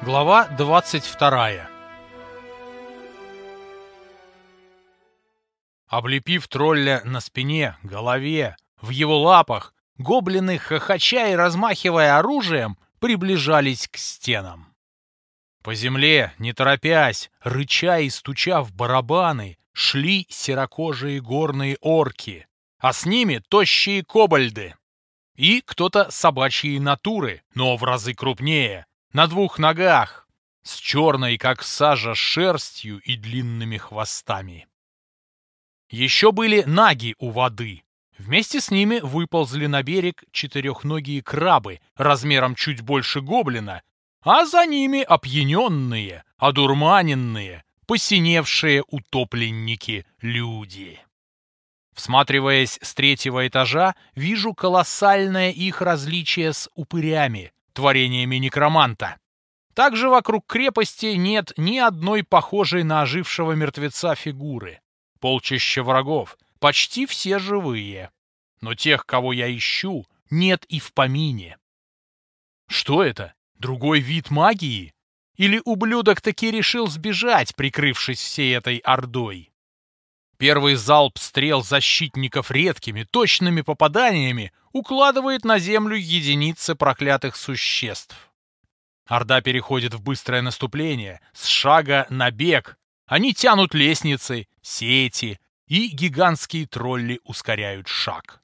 Глава 22 Облепив тролля на спине, голове, в его лапах, гоблины, хохоча и размахивая оружием, приближались к стенам. По земле, не торопясь, рыча и стуча в барабаны, шли серокожие горные орки, а с ними тощие кобальды. И кто-то собачьей натуры, но в разы крупнее, на двух ногах, с черной, как сажа, шерстью и длинными хвостами. Еще были наги у воды. Вместе с ними выползли на берег четырехногие крабы размером чуть больше гоблина, а за ними опьяненные, одурманенные, посиневшие утопленники люди. Всматриваясь с третьего этажа, вижу колоссальное их различие с упырями, творениями некроманта. Также вокруг крепости нет ни одной похожей на ожившего мертвеца фигуры. Полчища врагов, почти все живые. Но тех, кого я ищу, нет и в помине. Что это? Другой вид магии? Или ублюдок таки решил сбежать, прикрывшись всей этой ордой? Первый залп стрел защитников редкими, точными попаданиями укладывает на землю единицы проклятых существ. Орда переходит в быстрое наступление, с шага на бег. Они тянут лестницы, сети, и гигантские тролли ускоряют шаг.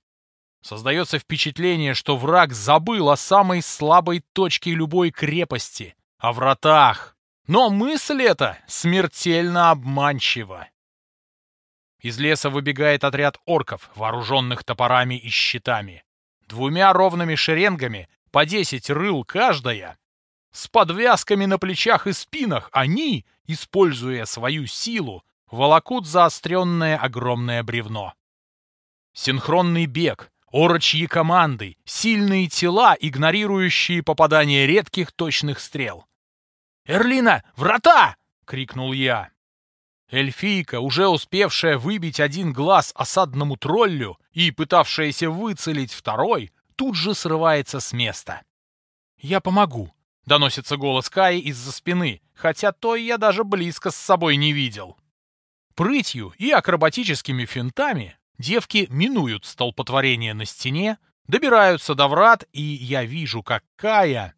Создается впечатление, что враг забыл о самой слабой точке любой крепости, о вратах. Но мысль эта смертельно обманчива. Из леса выбегает отряд орков, вооруженных топорами и щитами. Двумя ровными шеренгами, по десять рыл каждая. С подвязками на плечах и спинах они, используя свою силу, волокут заостренное огромное бревно. Синхронный бег, орочьи команды, сильные тела, игнорирующие попадание редких точных стрел. «Эрлина, врата!» — крикнул я. Эльфийка, уже успевшая выбить один глаз осадному троллю и пытавшаяся выцелить второй, тут же срывается с места. «Я помогу», — доносится голос Каи из-за спины, хотя той я даже близко с собой не видел. Прытью и акробатическими финтами девки минуют столпотворение на стене, добираются до врат, и я вижу, как Кая,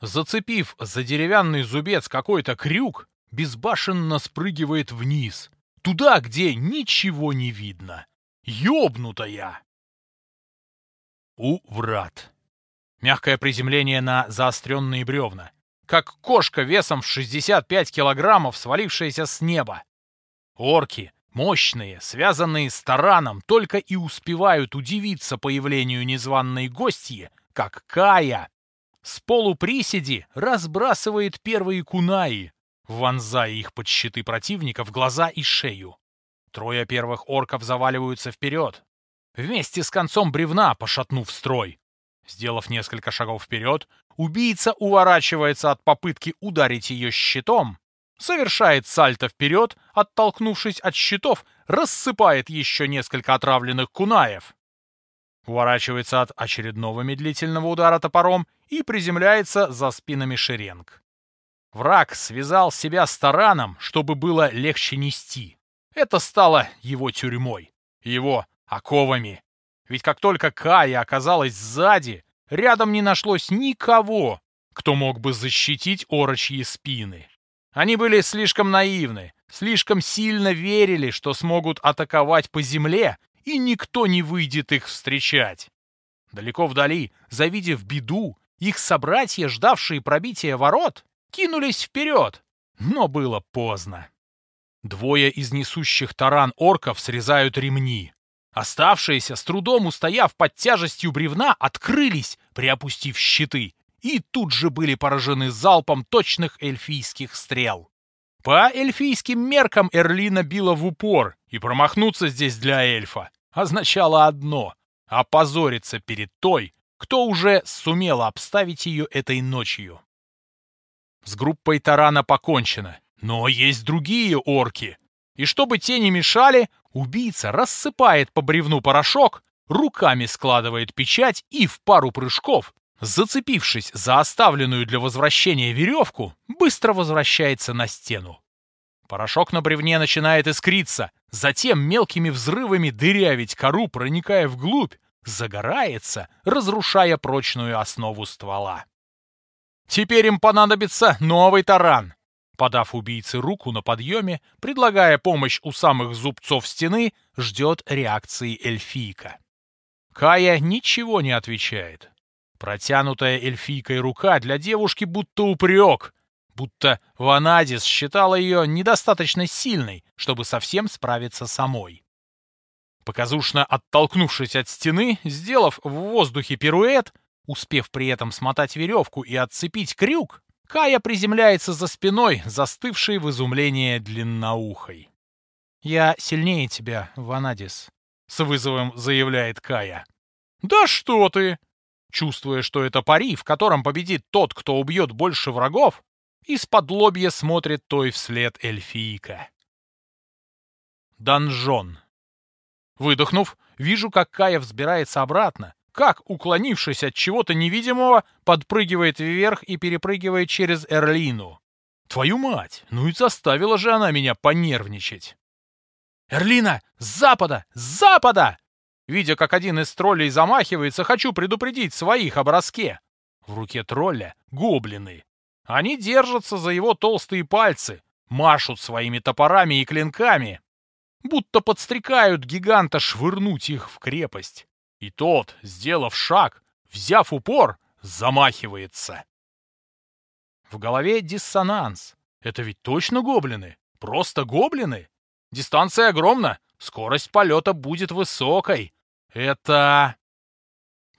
зацепив за деревянный зубец какой-то крюк, безбашенно спрыгивает вниз, туда, где ничего не видно. Ёбнутая! У врат. Мягкое приземление на заостренные бревна. Как кошка весом в 65 килограммов, свалившаяся с неба. Орки, мощные, связанные с тараном, только и успевают удивиться появлению незваной гостьи, как Кая. С полуприседи разбрасывает первые кунаи, вонзая их под щиты противника в глаза и шею. Трое первых орков заваливаются вперед, вместе с концом бревна пошатнув строй. Сделав несколько шагов вперед, убийца уворачивается от попытки ударить ее щитом, совершает сальто вперед, оттолкнувшись от щитов, рассыпает еще несколько отравленных кунаев. Уворачивается от очередного медлительного удара топором и приземляется за спинами шеренг. Враг связал себя с тараном, чтобы было легче нести. Это стало его тюрьмой, его оковами. Ведь как только Кая оказалась сзади, рядом не нашлось никого, кто мог бы защитить орочьи спины. Они были слишком наивны, слишком сильно верили, что смогут атаковать по земле, и никто не выйдет их встречать. Далеко вдали, завидев беду, их собратья, ждавшие пробития ворот, кинулись вперед, но было поздно. Двое из несущих таран орков срезают ремни. Оставшиеся, с трудом устояв под тяжестью бревна, открылись, приопустив щиты, и тут же были поражены залпом точных эльфийских стрел. По эльфийским меркам Эрлина била в упор, и промахнуться здесь для эльфа означало одно — опозориться перед той, кто уже сумел обставить ее этой ночью. С группой тарана покончено, но есть другие орки. И чтобы те не мешали, убийца рассыпает по бревну порошок, руками складывает печать и в пару прыжков зацепившись за оставленную для возвращения веревку, быстро возвращается на стену. Порошок на бревне начинает искриться, затем мелкими взрывами дырявить кору, проникая вглубь, загорается, разрушая прочную основу ствола. Теперь им понадобится новый таран. Подав убийце руку на подъеме, предлагая помощь у самых зубцов стены, ждет реакции эльфийка. Кая ничего не отвечает. Протянутая эльфийкой рука для девушки будто упрек, будто Ванадис считала ее недостаточно сильной, чтобы совсем справиться самой. Показушно оттолкнувшись от стены, сделав в воздухе пируэт, успев при этом смотать веревку и отцепить крюк, Кая приземляется за спиной, застывшей в изумлении длинноухой. «Я сильнее тебя, Ванадис», — с вызовом заявляет Кая. «Да что ты!» Чувствуя, что это пари, в котором победит тот, кто убьет больше врагов, из-под лобья смотрит той вслед эльфийка. Донжон. Выдохнув, вижу, как Кая взбирается обратно, как, уклонившись от чего-то невидимого, подпрыгивает вверх и перепрыгивает через Эрлину. Твою мать, ну и заставила же она меня понервничать. «Эрлина! С запада! С запада!» Видя, как один из троллей замахивается, хочу предупредить своих о броске. В руке тролля гоблины. Они держатся за его толстые пальцы, машут своими топорами и клинками, будто подстрекают гиганта швырнуть их в крепость. И тот, сделав шаг, взяв упор, замахивается. В голове диссонанс. Это ведь точно гоблины? Просто гоблины? Дистанция огромна, скорость полета будет высокой. Это...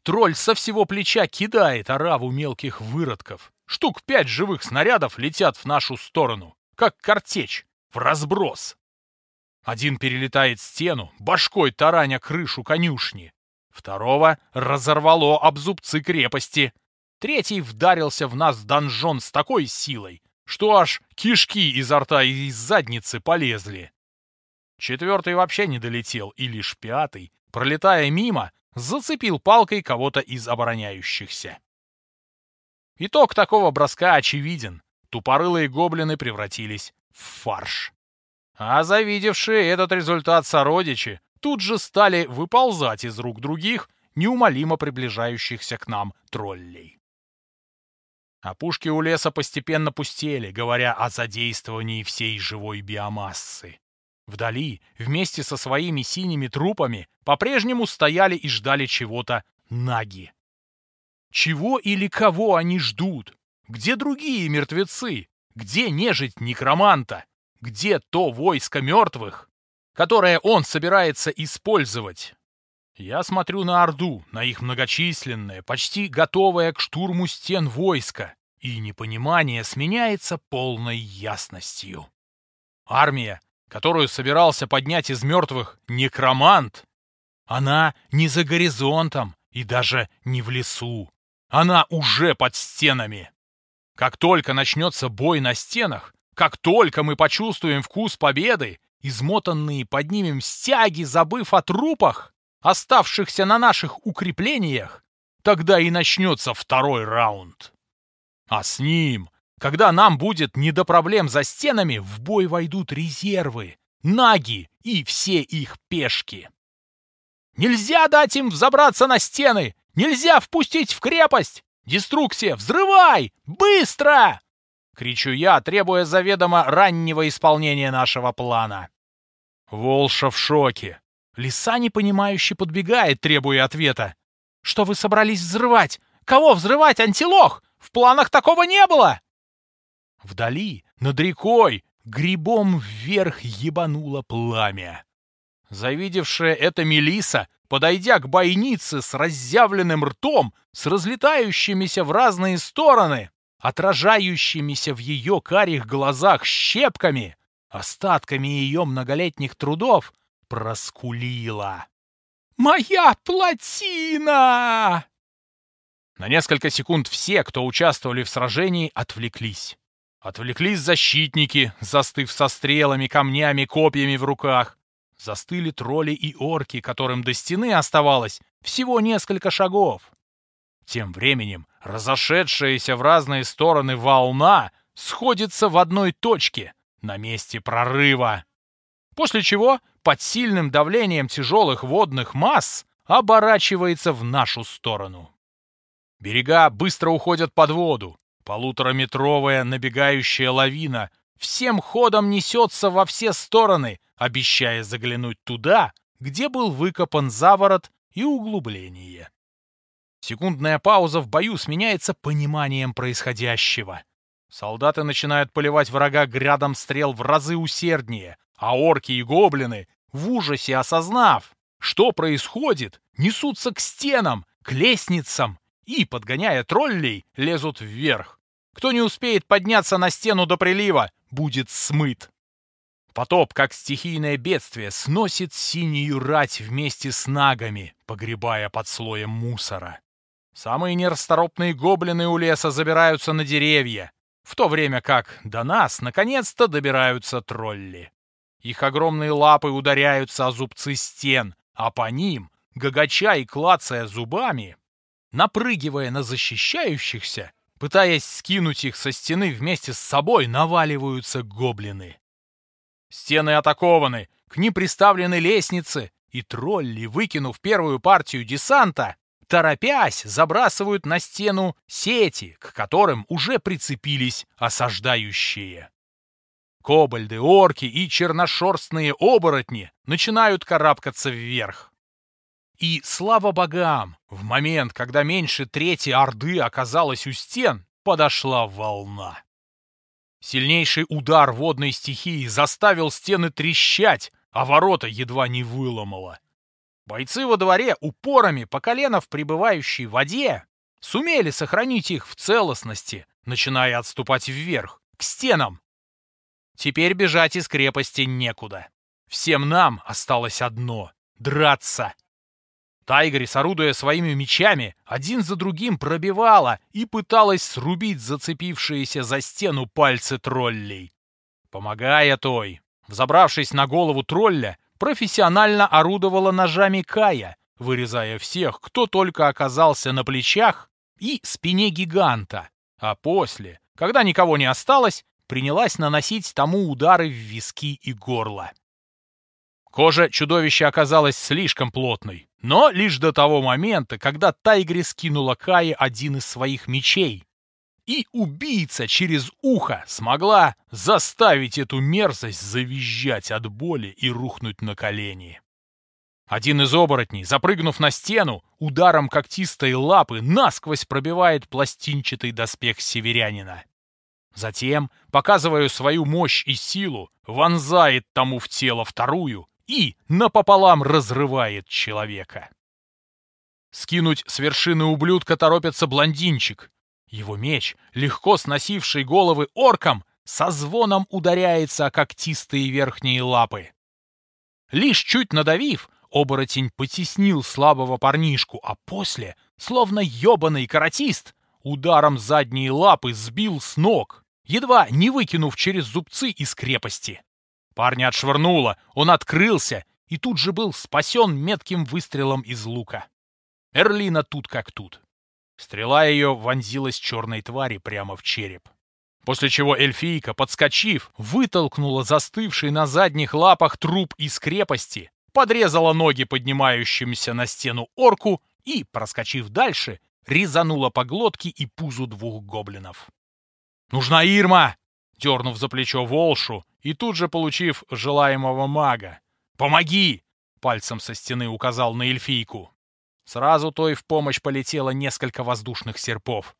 Тролль со всего плеча кидает ораву мелких выродков. Штук пять живых снарядов летят в нашу сторону, как картечь, в разброс. Один перелетает стену, башкой тараня крышу конюшни. Второго разорвало об зубцы крепости. Третий вдарился в нас донжон с такой силой, что аж кишки изо рта и из задницы полезли. Четвертый вообще не долетел, и лишь пятый пролетая мимо, зацепил палкой кого-то из обороняющихся. Итог такого броска очевиден. Тупорылые гоблины превратились в фарш. А завидевшие этот результат сородичи тут же стали выползать из рук других, неумолимо приближающихся к нам троллей. Опушки у леса постепенно пустели, говоря о задействовании всей живой биомассы. Вдали, вместе со своими синими трупами, по-прежнему стояли и ждали чего-то наги. Чего или кого они ждут? Где другие мертвецы? Где нежить некроманта? Где то войско мертвых, которое он собирается использовать? Я смотрю на Орду, на их многочисленное, почти готовое к штурму стен войско, и непонимание сменяется полной ясностью. Армия которую собирался поднять из мертвых некромант, она не за горизонтом и даже не в лесу. Она уже под стенами. Как только начнется бой на стенах, как только мы почувствуем вкус победы, измотанные поднимем стяги, забыв о трупах, оставшихся на наших укреплениях, тогда и начнется второй раунд. А с ним когда нам будет не до проблем за стенами, в бой войдут резервы, наги и все их пешки. Нельзя дать им взобраться на стены! Нельзя впустить в крепость! Деструксия, взрывай! Быстро! Кричу я, требуя заведомо раннего исполнения нашего плана. Волша в шоке. Лиса непонимающе подбегает, требуя ответа. Что вы собрались взрывать? Кого взрывать, антилох? В планах такого не было! Вдали, над рекой, грибом вверх ебануло пламя. Завидевшая это Мелиса, подойдя к бойнице с разъявленным ртом, с разлетающимися в разные стороны, отражающимися в ее карих глазах щепками, остатками ее многолетних трудов, проскулила. «Моя плотина!» На несколько секунд все, кто участвовали в сражении, отвлеклись. Отвлеклись защитники, застыв со стрелами, камнями, копьями в руках. Застыли тролли и орки, которым до стены оставалось всего несколько шагов. Тем временем разошедшаяся в разные стороны волна сходится в одной точке, на месте прорыва. После чего, под сильным давлением тяжелых водных масс, оборачивается в нашу сторону. Берега быстро уходят под воду. Полутораметровая набегающая лавина всем ходом несется во все стороны, обещая заглянуть туда, где был выкопан заворот и углубление. Секундная пауза в бою сменяется пониманием происходящего. Солдаты начинают поливать врага грядом стрел в разы усерднее, а орки и гоблины, в ужасе осознав, что происходит, несутся к стенам, к лестницам и, подгоняя троллей, лезут вверх. Кто не успеет подняться на стену до прилива, будет смыт. Потоп, как стихийное бедствие, сносит синюю рать вместе с нагами, погребая под слоем мусора. Самые нерасторопные гоблины у леса забираются на деревья, в то время как до нас наконец-то добираются тролли. Их огромные лапы ударяются о зубцы стен, а по ним, гагача и клацая зубами, напрыгивая на защищающихся, пытаясь скинуть их со стены вместе с собой, наваливаются гоблины. Стены атакованы, к ним приставлены лестницы, и тролли, выкинув первую партию десанта, торопясь, забрасывают на стену сети, к которым уже прицепились осаждающие. Кобальды, орки и черношерстные оборотни начинают карабкаться вверх. И слава богам, в момент, когда меньше трети Орды оказалась у стен, подошла волна. Сильнейший удар водной стихии заставил стены трещать, а ворота едва не выломало. Бойцы во дворе, упорами по колено в пребывающей воде, сумели сохранить их в целостности, начиная отступать вверх, к стенам. Теперь бежать из крепости некуда. Всем нам осталось одно — драться. Тайгрис, орудуя своими мечами, один за другим пробивала и пыталась срубить зацепившиеся за стену пальцы троллей. Помогая той, взобравшись на голову тролля, профессионально орудовала ножами Кая, вырезая всех, кто только оказался на плечах и спине гиганта, а после, когда никого не осталось, принялась наносить тому удары в виски и горло. Кожа чудовища оказалась слишком плотной, но лишь до того момента, когда Тайгри скинула Кае один из своих мечей. И убийца через ухо смогла заставить эту мерзость завизжать от боли и рухнуть на колени. Один из оборотней, запрыгнув на стену, ударом когтистой лапы насквозь пробивает пластинчатый доспех северянина. Затем, показывая свою мощь и силу, вонзает тому в тело вторую, и напополам разрывает человека. Скинуть с вершины ублюдка торопится блондинчик. Его меч, легко сносивший головы оркам, со звоном ударяется о когтистые верхние лапы. Лишь чуть надавив, оборотень потеснил слабого парнишку, а после, словно ёбаный каратист, ударом задней лапы сбил с ног, едва не выкинув через зубцы из крепости. Парня отшвырнуло, он открылся и тут же был спасен метким выстрелом из лука. Эрлина тут как тут. Стрела ее вонзилась черной твари прямо в череп. После чего эльфийка, подскочив, вытолкнула застывший на задних лапах труп из крепости, подрезала ноги поднимающимся на стену орку и, проскочив дальше, резанула по глотке и пузу двух гоблинов. «Нужна Ирма!» Дернув за плечо Волшу, и тут же получив желаемого мага. «Помоги!» — пальцем со стены указал на эльфийку. Сразу той в помощь полетело несколько воздушных серпов.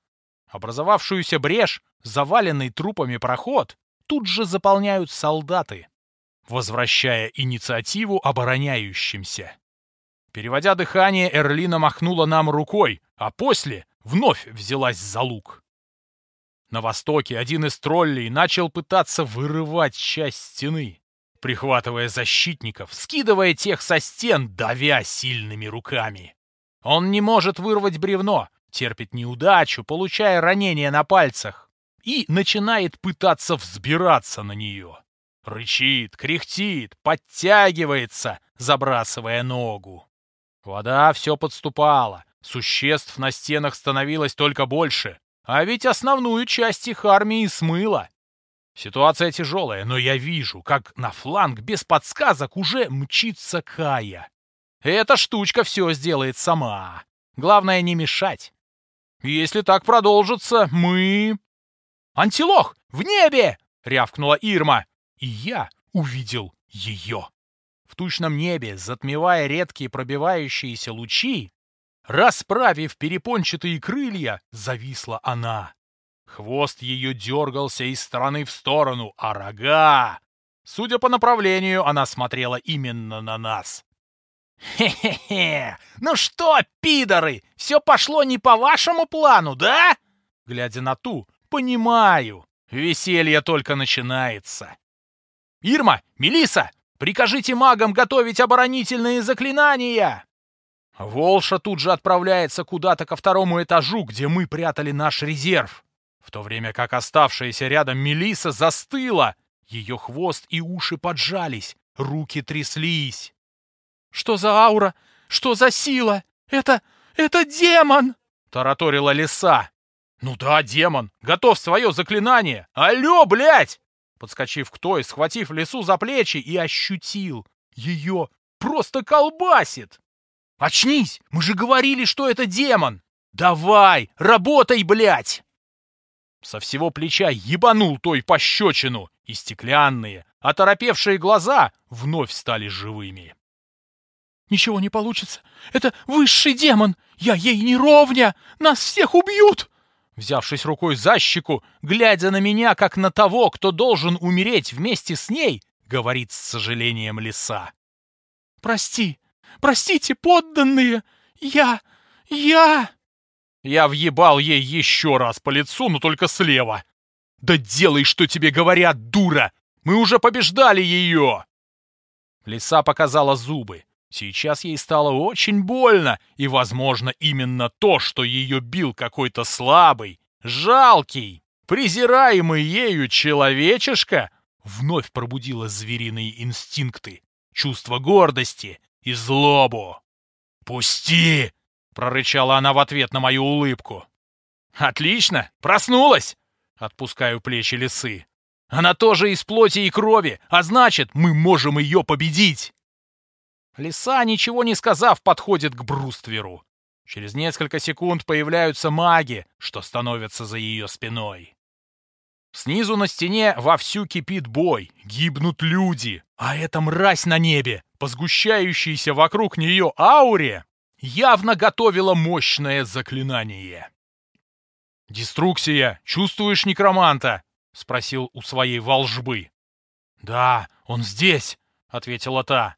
Образовавшуюся брешь, заваленный трупами проход, тут же заполняют солдаты, возвращая инициативу обороняющимся. Переводя дыхание, Эрлина махнула нам рукой, а после вновь взялась за лук. На востоке один из троллей начал пытаться вырывать часть стены, прихватывая защитников, скидывая тех со стен, давя сильными руками. Он не может вырвать бревно, терпит неудачу, получая ранения на пальцах, и начинает пытаться взбираться на нее. Рычит, кряхтит, подтягивается, забрасывая ногу. Вода все подступала, Существ на стенах становилось только больше, а ведь основную часть их армии смыло. Ситуация тяжелая, но я вижу, как на фланг без подсказок уже мчится Кая. Эта штучка все сделает сама. Главное не мешать. Если так продолжится, мы... «Антилох! В небе!» — рявкнула Ирма. И я увидел ее. В тучном небе, затмевая редкие пробивающиеся лучи, расправив перепончатые крылья, зависла она. Хвост ее дергался из стороны в сторону, а рога... Судя по направлению, она смотрела именно на нас. «Хе-хе-хе! Ну что, пидоры, все пошло не по вашему плану, да?» Глядя на ту, понимаю, веселье только начинается. «Ирма, Мелиса, прикажите магам готовить оборонительные заклинания!» Волша тут же отправляется куда-то ко второму этажу, где мы прятали наш резерв в то время как оставшаяся рядом Мелиса застыла. Ее хвост и уши поджались, руки тряслись. «Что за аура? Что за сила? Это... это демон!» — тараторила лиса. «Ну да, демон! Готов свое заклинание! Алло, блядь!» Подскочив к той, схватив лису за плечи и ощутил. Ее просто колбасит! «Очнись! Мы же говорили, что это демон! Давай, работай, блядь!» Со всего плеча ебанул той пощечину, и стеклянные, оторопевшие глаза вновь стали живыми. «Ничего не получится! Это высший демон! Я ей не ровня! Нас всех убьют!» Взявшись рукой за щеку, глядя на меня, как на того, кто должен умереть вместе с ней, говорит с сожалением лиса. «Прости! Простите, подданные! Я... я...» Я въебал ей еще раз по лицу, но только слева. «Да делай, что тебе говорят, дура! Мы уже побеждали ее!» Лиса показала зубы. Сейчас ей стало очень больно, и, возможно, именно то, что ее бил какой-то слабый, жалкий, презираемый ею человечишка, вновь пробудило звериные инстинкты, чувство гордости и злобу. «Пусти!» — прорычала она в ответ на мою улыбку. «Отлично! Проснулась!» — отпускаю плечи лисы. «Она тоже из плоти и крови, а значит, мы можем ее победить!» Лиса, ничего не сказав, подходит к брустверу. Через несколько секунд появляются маги, что становятся за ее спиной. Снизу на стене вовсю кипит бой, гибнут люди, а эта мразь на небе, по сгущающейся вокруг нее ауре, явно готовила мощное заклинание. «Деструксия, чувствуешь некроманта?» — спросил у своей волжбы. «Да, он здесь», — ответила та.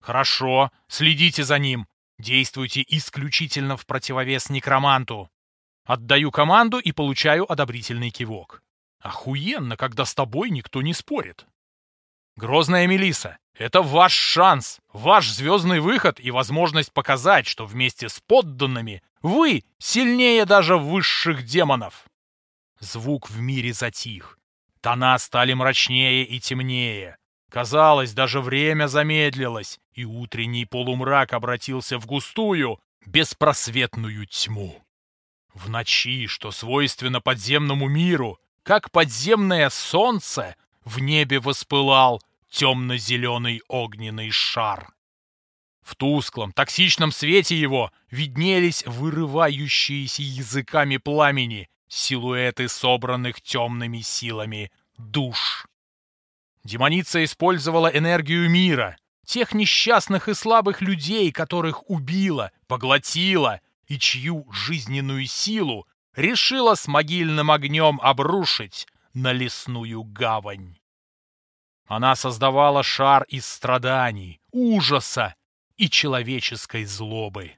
«Хорошо, следите за ним. Действуйте исключительно в противовес некроманту. Отдаю команду и получаю одобрительный кивок. Охуенно, когда с тобой никто не спорит. Грозная Мелиса, это ваш шанс, ваш звездный выход и возможность показать, что вместе с подданными вы сильнее даже высших демонов. Звук в мире затих. Тона стали мрачнее и темнее. Казалось, даже время замедлилось, и утренний полумрак обратился в густую, беспросветную тьму. В ночи, что свойственно подземному миру, как подземное солнце, в небе воспылал темно-зеленый огненный шар. В тусклом, токсичном свете его виднелись вырывающиеся языками пламени силуэты собранных темными силами душ. Демоница использовала энергию мира, тех несчастных и слабых людей, которых убила, поглотила и чью жизненную силу решила с могильным огнем обрушить на лесную гавань. Она создавала шар из страданий, ужаса и человеческой злобы.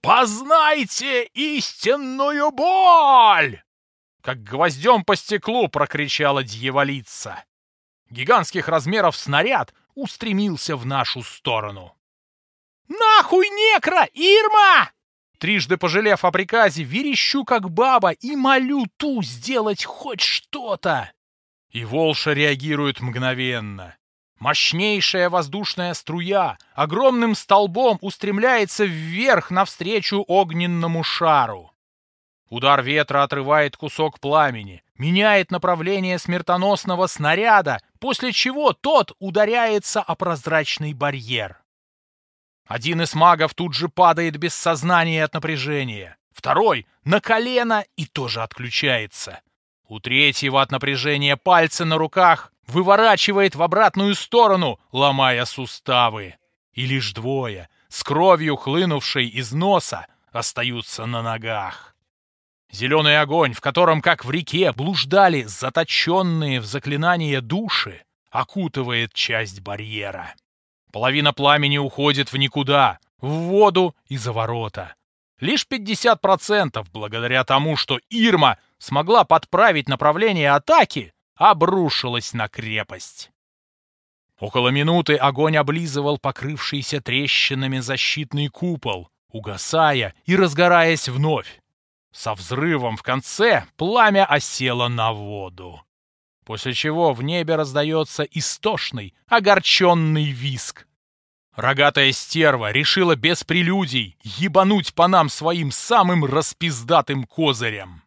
«Познайте истинную боль!» Как гвоздем по стеклу прокричала дьяволица. Гигантских размеров снаряд устремился в нашу сторону. «Нахуй некро, Ирма!» Трижды пожалев о приказе, верещу как баба и молю ту сделать хоть что-то. И Волша реагирует мгновенно. Мощнейшая воздушная струя огромным столбом устремляется вверх навстречу огненному шару. Удар ветра отрывает кусок пламени, меняет направление смертоносного снаряда, после чего тот ударяется о прозрачный барьер. Один из магов тут же падает без сознания от напряжения, второй — на колено и тоже отключается. У третьего от напряжения пальцы на руках выворачивает в обратную сторону, ломая суставы. И лишь двое, с кровью хлынувшей из носа, остаются на ногах. Зеленый огонь, в котором, как в реке, блуждали заточенные в заклинание души, окутывает часть барьера. Половина пламени уходит в никуда, в воду и за ворота. Лишь 50% благодаря тому, что Ирма смогла подправить направление атаки, обрушилась на крепость. Около минуты огонь облизывал покрывшийся трещинами защитный купол, угасая и разгораясь вновь. Со взрывом в конце пламя осело на воду. После чего в небе раздается истошный, огорченный виск. Рогатая стерва решила без прелюдий ебануть по нам своим самым распиздатым козырем.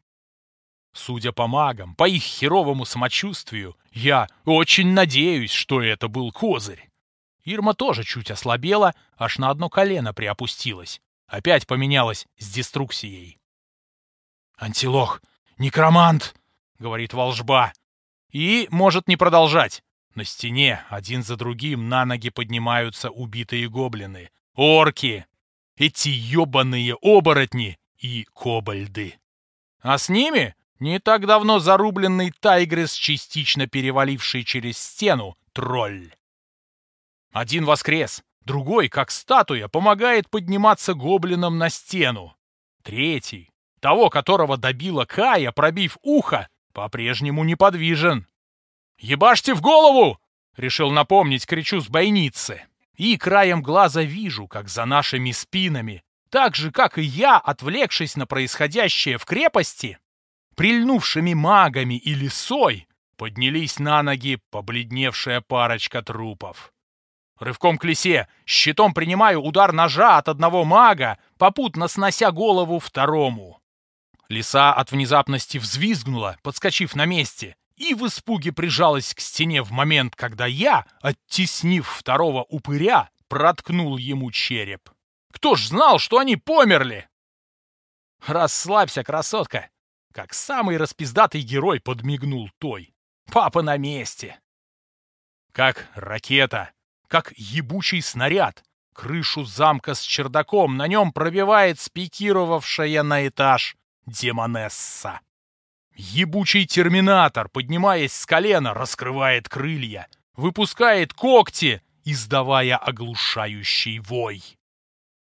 Судя по магам, по их херовому самочувствию, я очень надеюсь, что это был козырь. Ирма тоже чуть ослабела, аж на одно колено приопустилась. Опять поменялась с деструксией. «Антилох! Некромант!» — говорит волжба. И может не продолжать. На стене один за другим на ноги поднимаются убитые гоблины. Орки! Эти ёбаные оборотни и кобальды. А с ними не так давно зарубленный тайгрес, частично переваливший через стену, тролль. Один воскрес, другой, как статуя, помогает подниматься гоблинам на стену. Третий, того, которого добила Кая, пробив ухо, по-прежнему неподвижен. «Ебашьте в голову!» — решил напомнить, кричу с бойницы. И краем глаза вижу, как за нашими спинами, так же, как и я, отвлекшись на происходящее в крепости, прильнувшими магами и лисой, поднялись на ноги побледневшая парочка трупов. Рывком к лисе, щитом принимаю удар ножа от одного мага, попутно снося голову второму. Лиса от внезапности взвизгнула, подскочив на месте, и в испуге прижалась к стене в момент, когда я, оттеснив второго упыря, проткнул ему череп. Кто ж знал, что они померли? Расслабься, красотка, как самый распиздатый герой подмигнул той. Папа на месте. Как ракета, как ебучий снаряд, крышу замка с чердаком на нем пробивает спикировавшая на этаж демонесса. Ебучий терминатор, поднимаясь с колена, раскрывает крылья, выпускает когти, издавая оглушающий вой.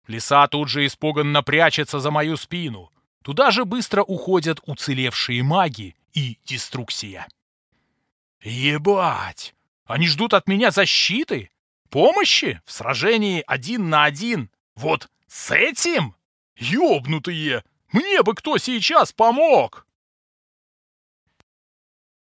Лиса тут же испуганно прячется за мою спину, Туда же быстро уходят уцелевшие маги и деструксия. Ебать! Они ждут от меня защиты? Помощи в сражении один на один? Вот с этим? Ёбнутые! Мне бы кто сейчас помог!